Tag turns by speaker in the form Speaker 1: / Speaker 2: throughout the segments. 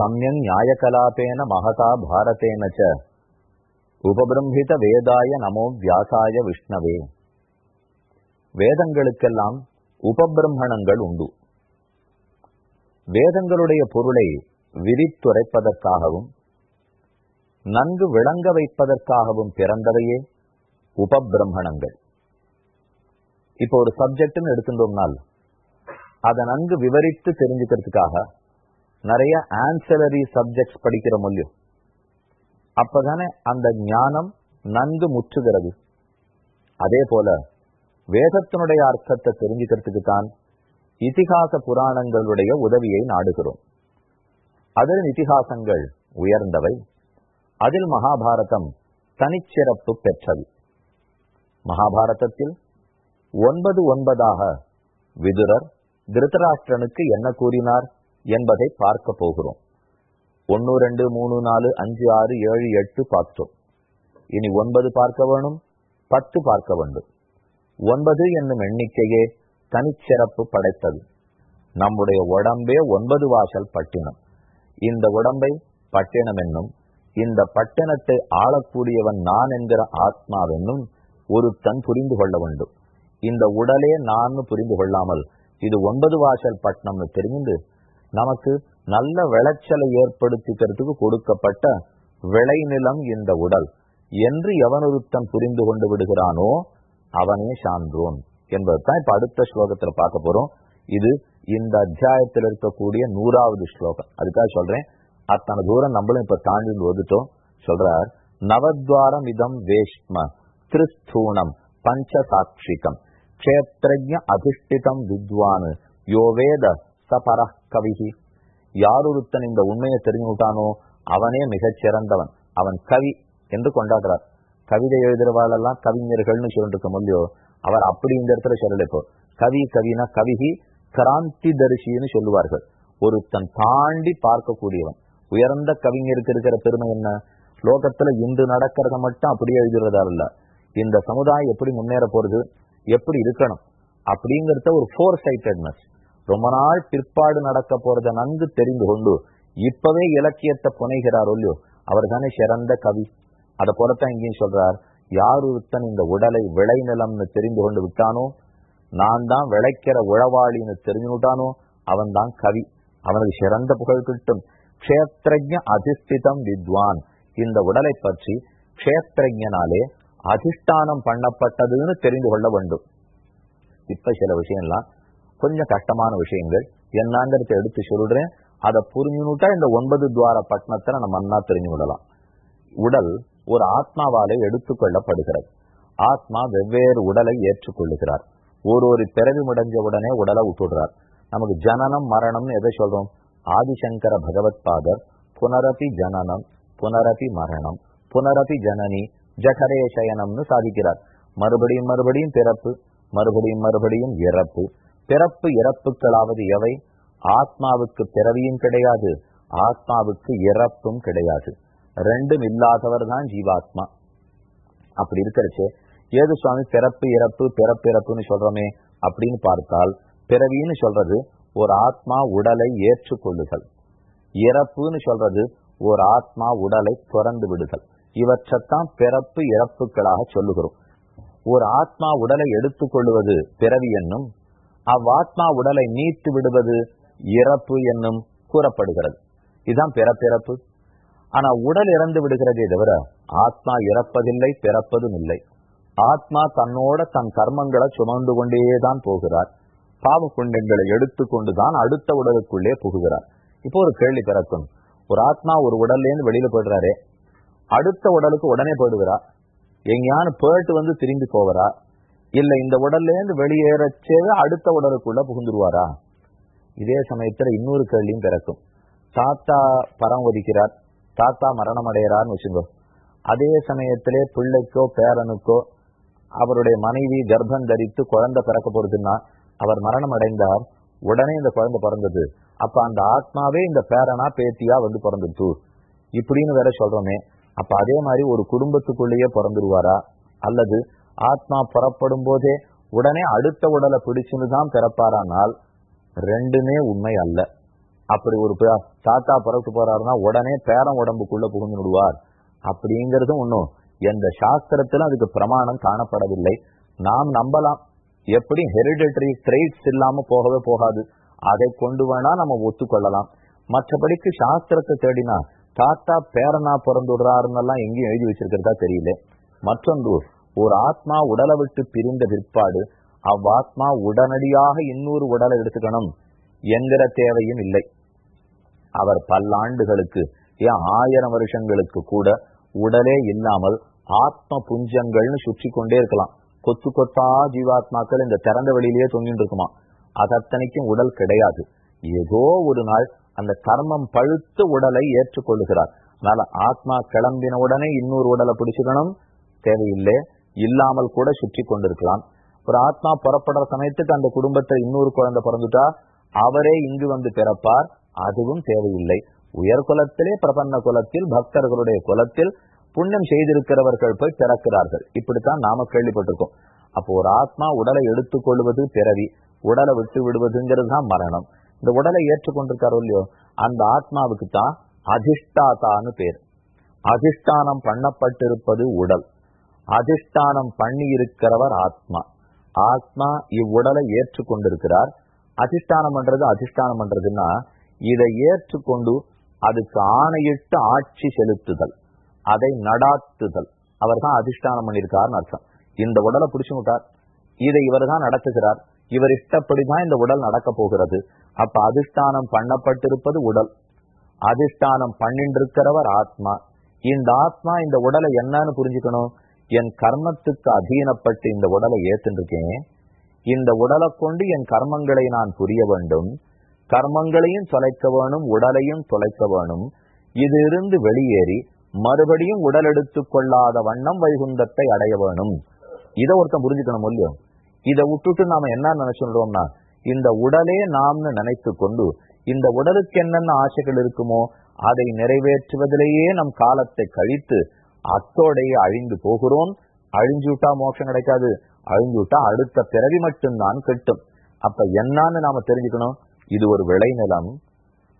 Speaker 1: சமயம் நியாயகலாபேன மகதா பாரதேன ச உபபிரம்ஹித வேதாய நமோ வியாசாய விஷ்ணவே வேதங்களுக்கெல்லாம் உபபிரம்மணங்கள் உண்டு। வேதங்களுடைய பொருளை விரித்துரைப்பதற்காகவும் நன்கு விளங்க வைப்பதற்காகவும் பிறந்தவையே உபபிரம்மணங்கள் இப்போ ஒரு சப்ஜெக்ட்னு எடுத்துட்டோம்னால் அதை நன்கு விவரித்து தெரிஞ்சுக்கிறதுக்காக நிறைய ஆன்சலரி சப்ஜெக்ட்ஸ் படிக்கிற மொழியும் அப்பதானே அந்த ஞானம் நன்கு முற்றுகிறது. அதே போல வேதத்தினுடைய அர்த்தத்தை தெரிஞ்சுக்கிறதுக்கு தான் இதிகாச புராணங்களுடைய உதவியை நாடுகிறோம். அதில் இதிகாசங்கள் உயர்ந்தவை. அதில் மகாபாரதம் தனிச்சிறப்பு பெற்றது. மகாபாரதத்தில் ஒன்பது ஒன்பதாக விதுரர் திருதராஷ்டிரனுக்கு என்ன கூறினார்? என்பதை பார்க்க போகிறோம். ஒன்னு ரெண்டு மூணு நாலு அஞ்சு ஆறு ஏழு எட்டு பார்த்தோம். இனி ஒன்பது பார்க்க வேணும் பத்து பார்க்க வேண்டும். ஒன்பது என்னும் எண்ணிக்கையே தனிச்சிறப்பு படைத்தது. நம்முடைய உடம்பே ஒன்பது வாசல் பட்டினம். இந்த உடம்பை பட்டினம் என்னும் இந்த பட்டினத்தை ஆளக்கூடியவன் நான் என்கிற ஆத்மாவென்னும் தன் புரிந்து கொள்ள வேண்டும். இந்த உடலே நான் புரிந்து கொள்ளாமல் இது ஒன்பது வாசல் பட்டணம்னு தெரிந்து நமக்கு நல்ல விளைச்சலை ஏற்படுத்திக்கிறதுக்கு கொடுக்கப்பட்ட விளைநிலம் இந்த உடல். என்று எவனொருத்தன் புரிந்து கொண்டு விடுகிறானோ அவனே சான்றோன் என்பதுதான் இப்ப அடுத்த ஸ்லோகத்துல பார்க்க போறோம். இது இந்த அத்தியாயத்தில் இருக்கக்கூடிய நூறாவது ஸ்லோகம். அதுக்காக சொல்றேன். அத்தனை தூரம் நம்மளும் இப்ப தாண்டி ஒதுட்டோம் சொல்றார் நவத்வாரம் இதம் வேஷ்ம திரிஸ்தூணம் பஞ்சசாட்சிகம் க்ஷேத்ரஜ அதிஷ்டிதம் வித்வான். யோ வேத சபர கவிகி. யாரொருத்தன் இந்த உண்மையை தெரிஞ்சுட்டானோ அவனே மிகச் சிறந்தவன். அவன் கவி என்று கொண்டாடுறார். கவிதை எழுதுறவாளெல்லாம் கவிஞர்கள்னு சொல்லிட்டு முடியோ? அவர் அப்படி இந்த இடத்துல சொல்லல இப்போ. கவி கவினா கவிகி கிராந்தி தரிசின்னு சொல்லுவார்கள். ஒருத்தன் தாண்டி பார்க்கக்கூடியவன். உயர்ந்த கவிஞருக்கு இருக்கிற பெருமை என்ன? லோகத்துல இன்று நடக்கிறத மட்டும் அப்படியே எழுதுறதா இல்ல. இந்த சமுதாயம் எப்படி முன்னேற போறது எப்படி இருக்கணும்? அப்படிங்கறத ஒரு ஃபோர் சைட்டட்னஸ் ரொம்ப நாள் பிற்பாடு நடக்க போறதை நன்கு தெரிந்து கொண்டு இப்பவே இலக்கியத்தை புனைகிறார் இல்லையோ அவர் தானே சிறந்த கவி. அதை போலத்தான் இங்கேயும் சொல்றார் யார் ஒருத்தன் இந்த உடலை விளைநிலம்னு தெரிந்து கொண்டு விட்டானோ நான் தான் விளைக்கிற உழவாளின்னு தெரிஞ்சு விட்டானோ அவன் தான் கவி. அவனுக்கு சிறந்த புகழ் கிட்டும். கஷேத்திரஜ அதிஷ்டிதம் வித்வான். இந்த உடலை பற்றி கஷேத்திரஜனாலே அதிஷ்டானம் பண்ணப்பட்டதுன்னு தெரிந்து கொள்ள வேண்டும். இப்ப சில விஷயம்லாம் கொஞ்சம் கஷ்டமான விஷயங்கள். என்னங்கிறத எடுத்து சொல்றேன். அதை புரிஞ்சுனுட்டா இந்த ஒன்பது துவார பட்டணத்தை நம்ம அண்ணா தெரிஞ்சு விடலாம். உடல் ஒரு ஆத்மாவாலே எடுத்துக்கொள்ளப்படுகிறது. ஆத்மா வெவ்வேறு உடலை ஏற்றுக்கொள்ளுகிறார். ஒரு ஒரு பிறவி முடிஞ்ச உடனே உடலை விட்டுடுறார் நமக்கு ஜனனம் மரணம்னு எதை சொல்றோம்? ஆதிசங்கர பகவத் பாதர் புனரபி ஜனனம் புனரபி மரணம் புனரபி ஜனனி ஜகரே சயனம்னு சாதிக்கிறார். மறுபடியும் மறுபடியும் பிறப்பு மறுபடியும் மறுபடியும் இறப்பு பிறப்பு இறப்புகளாவது எவை? ஆத்மாவுக்கு பிறவியும் கிடையாது ஆத்மாவுக்கு இறப்பும் கிடையாது. ரெண்டும் இல்லாதவர் தான் ஜீவாத்மா. அப்படி இருக்கிறச்சே ஏது சுவாமி பிறப்பு இறப்பு பிறப்பு இறப்புன்னு சொல்றோமே அப்படின்னு பார்த்தால் பிறவின்னு சொல்றது ஒரு ஆத்மா உடலை ஏற்றுக்கொள்ளுதல். இறப்புன்னு சொல்றது ஒரு ஆத்மா உடலை துறந்து விடுதல். இவற்றைத்தான் பிறப்பு இறப்புகளாக சொல்லுகிறோம். ஒரு ஆத்மா உடலை எடுத்துக்கொள்வது பிறவி என்னும் அவ்வாத்மா உடலை நீத்து விடுவது இறப்பு என்னும் கூறப்படுகிறது. இதுதான் பிறப்பிறப்பு. ஆனா உடல் இறந்து விடுகிறதே தவிர ஆத்மா இறப்பதில்லை பிறப்பதும் இல்லை. ஆத்மா தன்னோட தன் கர்மங்களை சுமந்து கொண்டேதான் போகிறார். பாவ புண்ணியங்களை எடுத்துக்கொண்டுதான் அடுத்த உடலுக்குள்ளே புகுகிறார். இப்போ ஒரு கேள்வி பிறக்கும். ஒரு ஆத்மா ஒரு உடல்லேருந்து வெளியில போயிடுறாரே. அடுத்த உடலுக்கு உடனே போயிடுகிறா. எங்கேயானு போயிட்டு வந்து திரும்பி போவரா இல்ல இந்த உடல்ல இருந்து வெளியேறச்சே அடுத்த உடலுக்குள்ள புகுந்துருவாரா? இதே சமயத்துல இன்னொரு கேள்வியும் பிறக்கும். தாத்தா பரம் ஒதுக்கிறார். தாத்தா மரணம் அடைகிறார்னு வச்சுக்கோ. அதே சமயத்திலே பிள்ளைக்கோ பேரனுக்கோ அவருடைய மனைவி கர்ப்பம் தரித்து குழந்தை பிறக்க போறதுன்னா அவர் மரணம் அடைந்தார் உடனே இந்த குழந்தை பிறந்தது. அப்ப அந்த ஆத்மாவே இந்த பேரனா பேத்தியா வந்து பிறந்துட்டு இப்படின்னு வேற சொல்றோமே. அப்ப அதே மாதிரி ஒரு குடும்பத்துக்குள்ளேயே பிறந்துருவாரா? அல்லது ஆத்மா புறப்படும் போதே உடனே அடுத்த உடலை பிடிச்சுன்னு தான் பிறப்பாரானால் ரெண்டுமே உண்மை அல்ல. அப்படி ஒரு தாத்தா பிறகு போறாருன்னா உடனே பேரன் உடம்புக்குள்ள புகுந்து விடுவார். அப்படிங்கறதும் ஒண்ணும். எந்த சாஸ்திரத்திலும் அதுக்கு பிரமாணம் காணப்படவில்லை. நாம் நம்பலாம். எப்படி ஹெரிடிட்டரி ட்ரைட்ஸ் இல்லாம போகவே போகாது. அதை கொண்டு வேணா நம்ம ஒத்துக்கொள்ளலாம். மற்றபடிக்கு சாஸ்திரத்தை தேடினா தாத்தா பேரனா பிறந்துடுறாருன்னெல்லாம் எங்கேயும் எழுதி வச்சிருக்கிறதா தெரியல. மற்றொன்று ஒரு ஆத்மா உடலை விட்டு பிரிந்த பிற்பாடு அவ்வாத்மா உடனடியாக இன்னொரு உடலை எடுத்துக்கணும் என்கிற தேவையும் இல்லை. அவர் பல்லாண்டுகளுக்கு ஏன் ஆயிரம் வருஷங்களுக்கு கூட உடலே இல்லாமல் ஆத்ம புஞ்சங்கள்னு சுற்றி கொண்டே இருக்கலாம். கொத்து கொத்தா ஜீவாத்மாக்கள் இந்த திறந்த வெளியிலேயே தொங்கிட்டு இருக்குமா? அது அத்தனைக்கும் உடல் கிடையாது. ஏதோ ஒரு நாள் அந்த கர்மம் பழுத்த உடலை ஏற்றுக்கொள்ளுகிறார். அதனால ஆத்மா கிளம்பின உடனே இன்னொரு உடலை பிடிச்சுக்கணும். தேவையில்லை. இல்லாமல் கூட சுற்றி கொண்டிருக்கலாம் ஒரு ஆத்மா புறப்படுற சமயத்துக்கு அந்த குடும்பத்தை இன்னொரு குழந்தை பிறந்துட்டா அவரே இங்கு வந்து பிறப்பார். அதுவும் தேவையில்லை. உயர் குலத்திலே பிரபன்ன குலத்தில் பக்தர்களுடைய குலத்தில் புண்ணியம் செய்திருக்கிறவர்கள் போய் பிறக்கிறார்கள். இப்படித்தான் நாம கேள்விப்பட்டிருக்கோம். அப்போ ஒரு ஆத்மா உடலை எடுத்துக்கொள்வது பிறவி உடலை விட்டு விடுவதுங்கிறது தான் மரணம். இந்த உடலை ஏற்றுக்கொண்டிருக்காரோ இல்லையோ அந்த ஆத்மாவுக்கு தான் அதிஷ்டாதான்னு பேர். அதிஷ்டானம் பண்ணப்பட்டிருப்பது உடல். அதிஷ்டானம் பண்ணி இருக்கிறவர் ஆத்மா. ஆத்மா இவ்வுடலை ஏற்றுக்கொண்டிருக்கிறார். அதிஷ்டானம் பண்றது அதிஷ்டானம் பண்றதுன்னா இதை ஏற்றுக்கொண்டு அதுக்கு ஆணையிட்டு ஆட்சி செலுத்துதல் அதை நடாத்துதல். அவர் தான் அதிஷ்டானம் பண்ணியிருக்காருன்னு அர்த்தம். இந்த உடலை பிடிச்சு விட்டார். இதை இவர் தான் நடத்துகிறார். இவர் இஷ்டப்படிதான் இந்த உடல் நடக்க போகிறது. அப்ப அதிஷ்டானம் பண்ணப்பட்டிருப்பது உடல். அதிஷ்டானம் பண்ணின்றிருக்கிறவர் ஆத்மா. இந்த ஆத்மா இந்த உடலை என்னன்னு புரிஞ்சுக்கணும். என் கர்மத்துக்கு அதீனப்பட்டு இந்த உடலை ஏத்துருக்கேன் இந்த உடலை கொண்டு என் கர்மங்களை நான் புரிய வேண்டும். கர்மங்களையும் தொலைக்க வேணும் உடலையும் தொலைக்க வேணும். இது இருந்து வெளியேறி மறுபடியும் உடல் எடுத்துக் கொள்ளாத வண்ணம் வைகுந்தத்தை அடைய வேணும். இதை ஒருத்தன் புரிஞ்சுக்கணும் இல்லையோ இதை விட்டுட்டு நாம என்ன நினைச்சுடுறோம்னா இந்த உடலே நாம்னு நினைத்து கொண்டு இந்த உடலுக்கு என்னென்ன ஆசைகள் இருக்குமோ அதை நிறைவேற்றுவதிலேயே நம் காலத்தை கழித்து அத்தோடைய அழிந்து போகிறோம். அழிஞ்சு விட்டா மோட்சம் கிடைக்காது. அழிஞ்சு விட்டா அடுத்த பிறவி மட்டும்தான் கெட்டும். அப்ப என்னன்னு நாம தெரிஞ்சுக்கணும். இது ஒரு விளைநிலம்.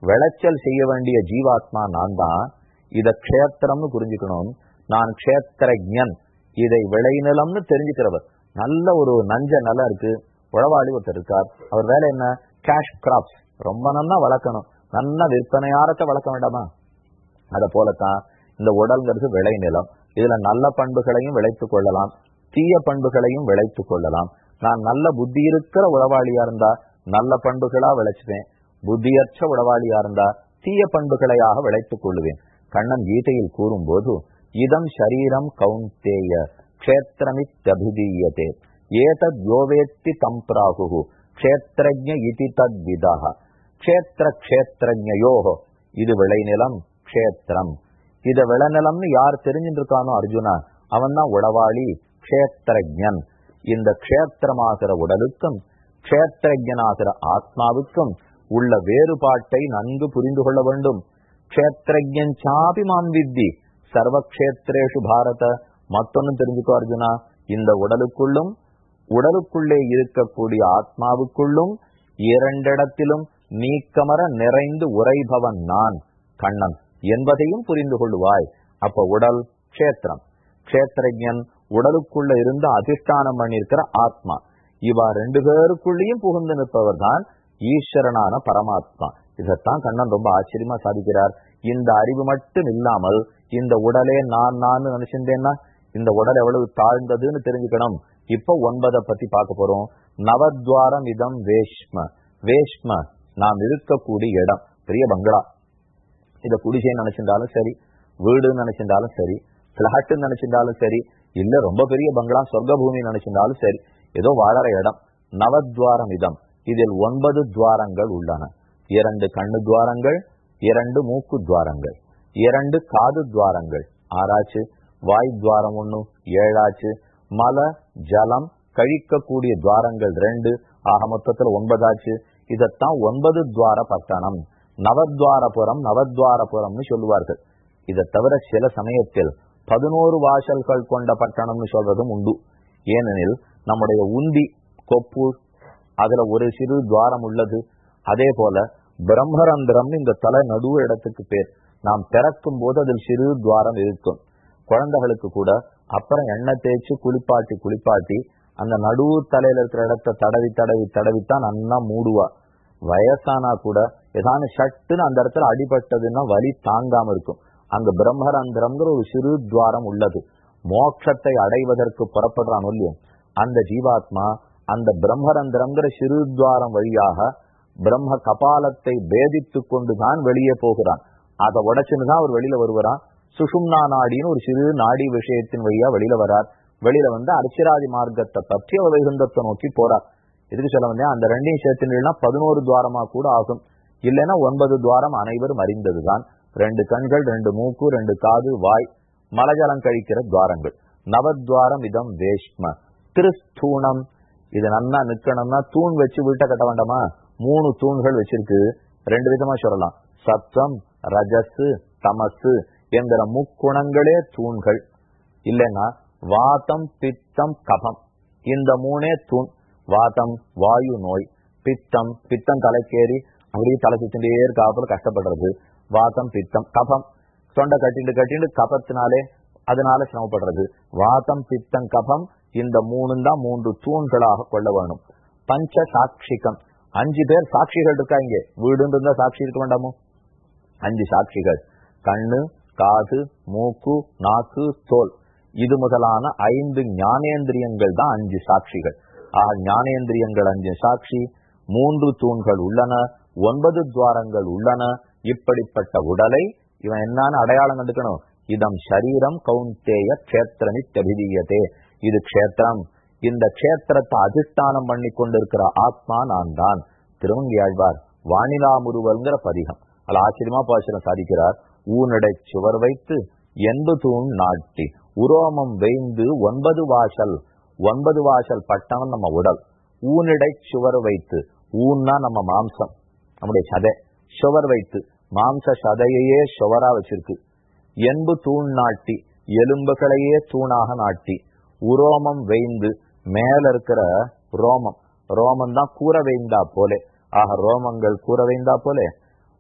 Speaker 1: விளைச்சல் செய்ய வேண்டிய ஜீவாத்மா நான் தான். இத க்ஷேத்திரம்னு புரிஞ்சுக்கணும். நான் க்ஷேத்திரஜன். இதை விளைநிலம்னு தெரிஞ்சுக்கிறவர். நல்ல ஒரு நஞ்ச நிலம் இருக்கு. உழவாளி ஒருத்தர் இருக்கார். அவர் வேலை என்ன? கேஷ் கிராப்ஸ் ரொம்ப நல்லா வளர்க்கணும். நல்லா விற்பனையாரத்தை வளர்க்க வேண்டாமா? அத போலத்தான் இந்த உடல்ங்கிறது விளைநிலம் இதுல நல்ல பண்புகளையும் விளைத்துக் கொள்ளலாம். தீய பண்புகளையும் விளைத்துக் கொள்ளலாம். நான் நல்ல புத்தி இருக்கிற உளவாளியா இருந்தா நல்ல பண்புகளா விளைச்சுவேன். புத்தியற்ற உளவாளியா இருந்தா தீய பண்புகளையாக விளைத்துக் கொள்ளுவேன் கண்ணன் கீதையில் கூறும்போது இதம் ஷரீரம் கவுந்தேய க்ஷேத்திரமித்தபிதீயதே. ஏதத் யோவேத்தி தம் பிராகு க்ஷேத்திரஜ இதி இது விளைநிலம் கஷேத்திரம். இத விளநிலம்னு யார் தெரிஞ்சுட்டு இருக்கானோ அர்ஜுனா அவன் தான் உளவாளி க்ஷேத்திரஜன். இந்த க்ஷேத்திரமாகிற உடலுக்கும் க்ஷேத்திரஜனாகிற ஆத்மாவுக்கும் உள்ள வேறுபாட்டை நன்கு புரிந்து கொள்ள வேண்டும். க்ஷேத்திரஜன் சாபி மாம் வித்தி சர்வக்ஷேத்திரேஷு பாரத. மத்தொன்னு தெரிஞ்சுக்கோ அர்ஜுனா இந்த உடலுக்குள்ளும் உடலுக்குள்ளே இருக்கக்கூடிய ஆத்மாவுக்குள்ளும் இரண்டிடத்திலும் நீக்கமர நிறைந்து உரைபவன் நான் கண்ணன். என்பதையும் புரிந்து கொள்ளுவாய் அப்ப உடல் க்ஷேத்திரம். க்ஷேத்திரஜன் உடலுக்குள்ள இருந்து அதிஷ்டானம் பண்ணிருக்கிற ஆத்மா. இவா ரெண்டு பேருக்குள்ளேயும் புகுந்து நிற்பவர் தான் ஈஸ்வரனான பரமாத்மா. இதைத்தான் கண்ணன் ரொம்ப ஆச்சரியமா சாதிக்கிறார். இந்த அறிவு மட்டும் இல்லாமல் இந்த உடலே நான் நான் நினைச்சிருந்தேன்னா இந்த உடல் எவ்வளவு தாழ்ந்ததுன்னு தெரிஞ்சுக்கணும். இப்ப ஒன்பதை பத்தி பார்க்க போறோம். நவத்வாரம் இதம் வேஷ்ம. வேஷ்ம நாம் இருக்கக்கூடிய இடம். பெரிய பங்களா. இத குடிசைன்னு நினைச்சிருந்தாலும் சரி வீடுன்னு நினைச்சிருந்தாலும் சரி பிளாட்டுன்னு நினைச்சிருந்தாலும் சரி இல்ல ரொம்ப பெரிய பங்களா சொர்க்க பூமி நினைச்சிருந்தாலும் சரி ஏதோ வாழற இடம். நவத்வாரம் இதம். இதில் ஒன்பது துவாரங்கள் உள்ளன. இரண்டு கண்ணு துவாரங்கள் இரண்டு மூக்கு துவாரங்கள். இரண்டு காது துவாரங்கள். ஆறாச்சு? வாய் துவாரம் ஒண்ணு ஏழாச்சு? மல ஜலம் கழிக்கக்கூடிய துவாரங்கள் ரெண்டு. ஆக மொத்தத்துல ஒன்பதாச்சு. இதத்தான் ஒன்பது துவார பட்டணம். நவத்வாரபுரம் நவத்வாரபுரம்னு சொல்லுவார்கள். இதை தவிர சில சமயத்தில் பதினோரு வாசல்கள் கொண்ட பட்டணம்னு சொல்றதும் உண்டு. ஏனெனில் நம்முடைய உந்தி கொப்பு அதுல ஒரு சிறு துவாரம் உள்ளது. அதே போல பிரம்மரந்திரம் இந்த தலை நடுவு இடத்துக்கு பேர். நாம் பிறக்கும் போது அதில் சிறு துவாரம் இருக்கும். குழந்தைகளுக்கு கூட அப்புறம் எண்ணெய் தேய்ச்சி குளிப்பாட்டி குளிப்பாட்டி அந்த நடுவு தலையில இருக்கிற இடத்த தடவி தடவி தடவித்தான் நன்னா மூடுவா. வயசானா கூட ஏதான ஷட்டுன்னு அந்த இடத்துல அடிபட்டதுன்னா வலி தாங்காம இருக்கும். அங்க பிரம்மரந்திரம்ங்கிற ஒரு சிறு துவாரம் உள்ளது. மோட்சத்தை அடைவதற்கு புறப்படுறான் ஒல்லியம் அந்த ஜீவாத்மா அந்த பிரம்மரந்திரங்கிற சிறு துவாரம் வழியாக பிரம்ம கபாலத்தை பேதித்து கொண்டுதான் வெளியே போகிறான். அதை உடைச்சுன்னு அவர் வெளியில வருவரான் சுஷும்னா நாடின்னு ஒரு சிறு நாடி விஷயத்தின் வழியா வெளியில வரார். வெளியில வந்து அர்ச்சிராதி மார்க்கத்தை பற்றி அவர் வைகுந்தத்தை நோக்கி போறார் எதுக்கு சொல்ல வந்தேன் அந்த ரெண்டையும் சேர்த்துனா பதினோரு துவாரமா கூட ஆகும். இல்லைன்னா ஒன்பது துவாரம் அனைவரும் அறிந்ததுதான். ரெண்டு கண்கள் ரெண்டு மூக்கு ரெண்டு காது வாய் மலஜலம் கழிக்கிற துவாரங்கள். நவத்வாரம் இதம் வேஷ்ம. திருஸ்தூணம். இது நன்னா நிக்கணும்னா தூண் வச்சு வீட்டை கட்ட வேண்டாமா? மூணு தூண்கள் வச்சிருக்கு. ரெண்டு விதமா சொல்லலாம். சத்தம் ரஜசு தமசு என்கிற முக்குணங்களே தூண்கள். இல்லைன்னா வாதம் பித்தம் கபம். இந்த மூணே தூண். வாதம் வாயு நோய். பித்தம் பித்தம் தலைக்கேறி அப்படியே தலை சுத்திண்டே இருக்காப்புல கஷ்டப்படுறது. வாதம் பித்தம் கபம். தொண்டை கட்டிட்டு கட்டிட்டு கபத்தினாலே அதனால சிரமப்படுறது. வாதம் பித்தம் கபம் இந்த மூணு தான் மூன்று தூண்களாக கொள்ள வேணும். பஞ்ச சாட்சிகம். அஞ்சு பேர் சாட்சிகள் இருக்கா இங்க? வீடுன்னு இருந்தா சாட்சி இருக்க வேண்டாமோ? அஞ்சு சாட்சிகள். கண்ணு காது மூக்கு நாக்கு தோல். இது முதலான ஐந்து ஞானேந்திரியங்கள் தான் அஞ்சு சாட்சிகள். ஆக ஞானேந்திரியங்கள் அஞ்சு சாட்சி. மூன்று தூண்கள் உள்ளன. ஒன்பது துவாரங்கள் உள்ளன. இப்படிப்பட்ட உடலை இவன் என்னன்னு அடையாளம் கண்டுக்கணும். இதம் சரீரம் கவுந்தேய கஷேத்திரமித்தபிதீயதே இது க்ஷேத்திரம். இந்த க்ஷேத்திரத்தை அதிஷ்டானம் பண்ணி கொண்டிருக்கிற ஆத்மா நான் தான் திருவங்கியாழ்வார் வானிலா முருவல்ங்கிற பதிகம். அதில் ஆச்சரியமா பாசனம் சாதிக்கிறார். ஊனடை சுவர் வைத்து எண்பு தூண் நாட்டி உரோமம் வேய்ந்து ஒன்பது வாசல் ஒன்பது வாசல் பட்டம் நம்ம உடல். ஊனிடை சுவர் வைத்து ஊன்னா நம்ம மாம்சம். நம்முடைய சதை. சுவர் வைத்து மாம்ச சதையையே சுவரா வச்சிருக்கு. எண்பு தூண் நாட்டி எலும்புகளையே தூணாக நாட்டி உரோமம் வெய்ந்து மேல இருக்கிற ரோமம். ரோமம் தான் கூற வைந்தா போலே. ஆக ரோமங்கள் கூற வைந்தா போலே.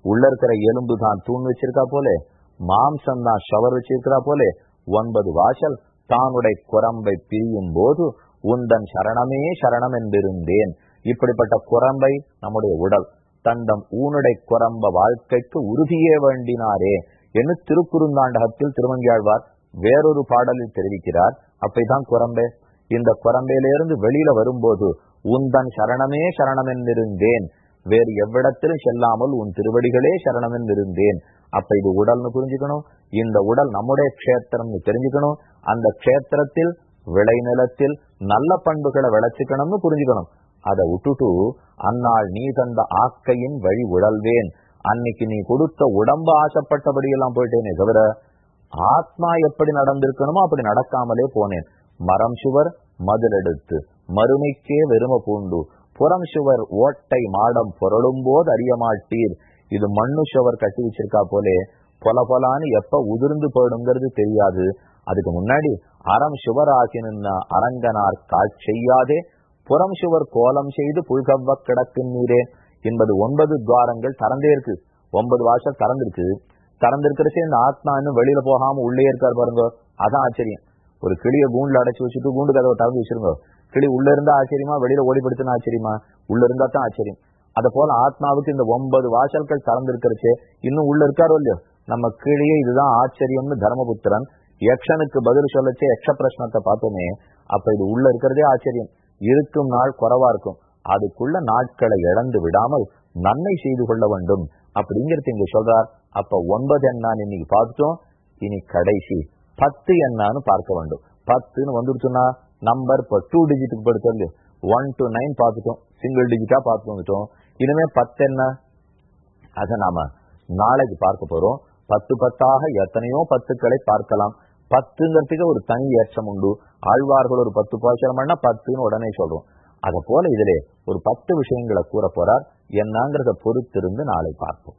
Speaker 1: உள்ள இருக்கிற எலும்பு தான் தூண் வச்சிருக்கா போலே. மாம்சம் தான் ஷவர் வச்சிருக்கிறா போலே. ஒன்பது வாசல் தானுடைய குரம்பை பிரியும் போது உந்தன் சரணமே சரணம் என்றிருந்தேன். இப்படிப்பட்ட குரம்பை நம்முடைய உடல் தந்தம் ஊனுடை குரம்ப வாழ்க்கைக்கு உறுதியே வேண்டினாரே என்று திருக்குறுந்தாண்டகத்தில் திருமங்கியாழ்வார் வேறொரு பாடலில் தெரிவிக்கிறார். அப்படிதான் குரம்பே. இந்த குரம்பையிலிருந்து வெளியில வரும்போது உந்தன் சரணமே சரணமென்றிருந்தேன். வேறு எவ்விடத்திலும் செல்லாமல் உன் திருவடிகளே சரணமென்றிருந்தேன். அப்ப இது உடல்னு புரிஞ்சுக்கணும். இந்த உடல் நம்முடைய க்ஷேத்திரம்னு தெரிஞ்சுக்கணும். அந்த க்ஷேத்திரத்தில் விளைநிலத்தில் நல்ல பண்புகளை விளைச்சிக்கணும்னு புரிஞ்சுக்கணும். அதை விட்டுட்டு அந்நாள் நீ தந்த ஆக்கையின் வழி உழல்வேன் அன்னைக்கு நீ கொடுத்த உடம்பு ஆசைப்பட்டபடியெல்லாம் போயிட்டேனே தவிர ஆத்மா எப்படி நடந்திருக்கணுமோ அப்படி நடக்காமலே போனேன். மரம் சுவர் மதிலெடுத்து மறுமைக்கே வெறும பூண்டு. புறம் சுவர் ஓட்டை மாடம் புரளும் போது அறிய மாட்டீர். இது மண்ணு சுவர் கட்டி வச்சிருக்கா போலே. பொல பொலான்னு எப்ப உதிர்ந்து போயிடுங்கிறது தெரியாது. அதுக்கு முன்னாடி அறம் சுவராகினா அரங்கனார் கால் செய்யாதே புறம் சுவர் கோலம் செய்து புல்கவ்வ கிடக்கும் நீரே என்பது ஒன்பது துவாரங்கள் திறந்தே இருக்கு. ஒன்பது வாசல் திறந்திருக்கு. திறந்திருக்கிறச்சே இந்த ஆத்மா இன்னும் வெளியில போகாம உள்ளே இருக்கார் பாருங்க. அதான் ஆச்சரியம். ஒரு கிளிய கூண்டுல அடைச்சு வச்சுட்டு கூண்டு கதவை திறந்து வச்சிருங்க. கிளி உள்ள இருந்தா ஆச்சரியமா வெளியில ஓடிப்படுத்தினா ஆச்சரியமா? உள்ள இருந்தா தான் ஆச்சரியம். அத போல ஆத்மாவுக்கு இந்த ஒன்பது வாசல்கள் திறந்திருக்கிறச்சே இன்னும் உள்ள இருக்காரோ இல்லையோ? நம்ம கீழே இதுதான் ஆச்சரியம்னு தர்மபுத்திரன் யக்ஷனுக்கு பதில் சொல்லச்சே யக்ஷ பிரஷ்னத்தை பார்த்தோமே அப்ப இது உள்ள இருக்கிறதே ஆச்சரியம். இருக்கும் நாள் குறவா இருக்கும். அதுக்குள்ள நாட்களை இழந்து விடாமல் நன்மை செய்து கொள்ள வேண்டும். அப்படிங்கிறது இங்க சொல்றார். அப்ப ஒன்பது என்னான்னு இன்னைக்கு பார்த்துட்டோம். இனி கடைசி பத்து என்னான்னு பார்க்க வேண்டும். பத்துன்னு வந்துருச்சுன்னா நம்பர் இப்போ டூ டிஜிட்டுக்கு படுத்தது ஒன் டு நைன் பார்த்துட்டோம். சிங்கிள் டிஜிட்டா பார்த்து வந்துட்டோம். இனிமே பத்து என்ன? அதை நாம நாளைக்கு பார்க்க போறோம். பத்து பத்தாக எத்தனையோ பத்துக்களை பார்க்கலாம். பத்துங்கிறதுக்கு ஒரு தனி ஏற்றம் உண்டு. ஆழ்வார்கள் ஒரு பத்து பாசனம் பண்ணா பத்துன்னு உடனே சொல்றோம். அத போல இதிலே ஒரு பத்து விஷயங்களை கூற போறார். என்னங்கிறத பொறுத்திருந்து நாளை பார்ப்போம்.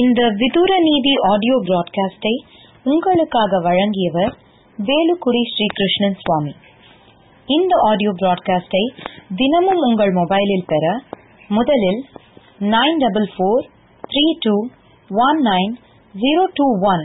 Speaker 2: இந்த விதூர நீதி ஆடியோ பிராட்காஸ்டை உங்களுக்காக வழங்கியவர் வேலுக்குடி ஸ்ரீ கிருஷ்ணன் சுவாமி. இந்த ஆடியோ பிராட்காஸ்டை தினமும் உங்கள் மொபைலில் பெற முதலில் nine double four three two one nine zero two one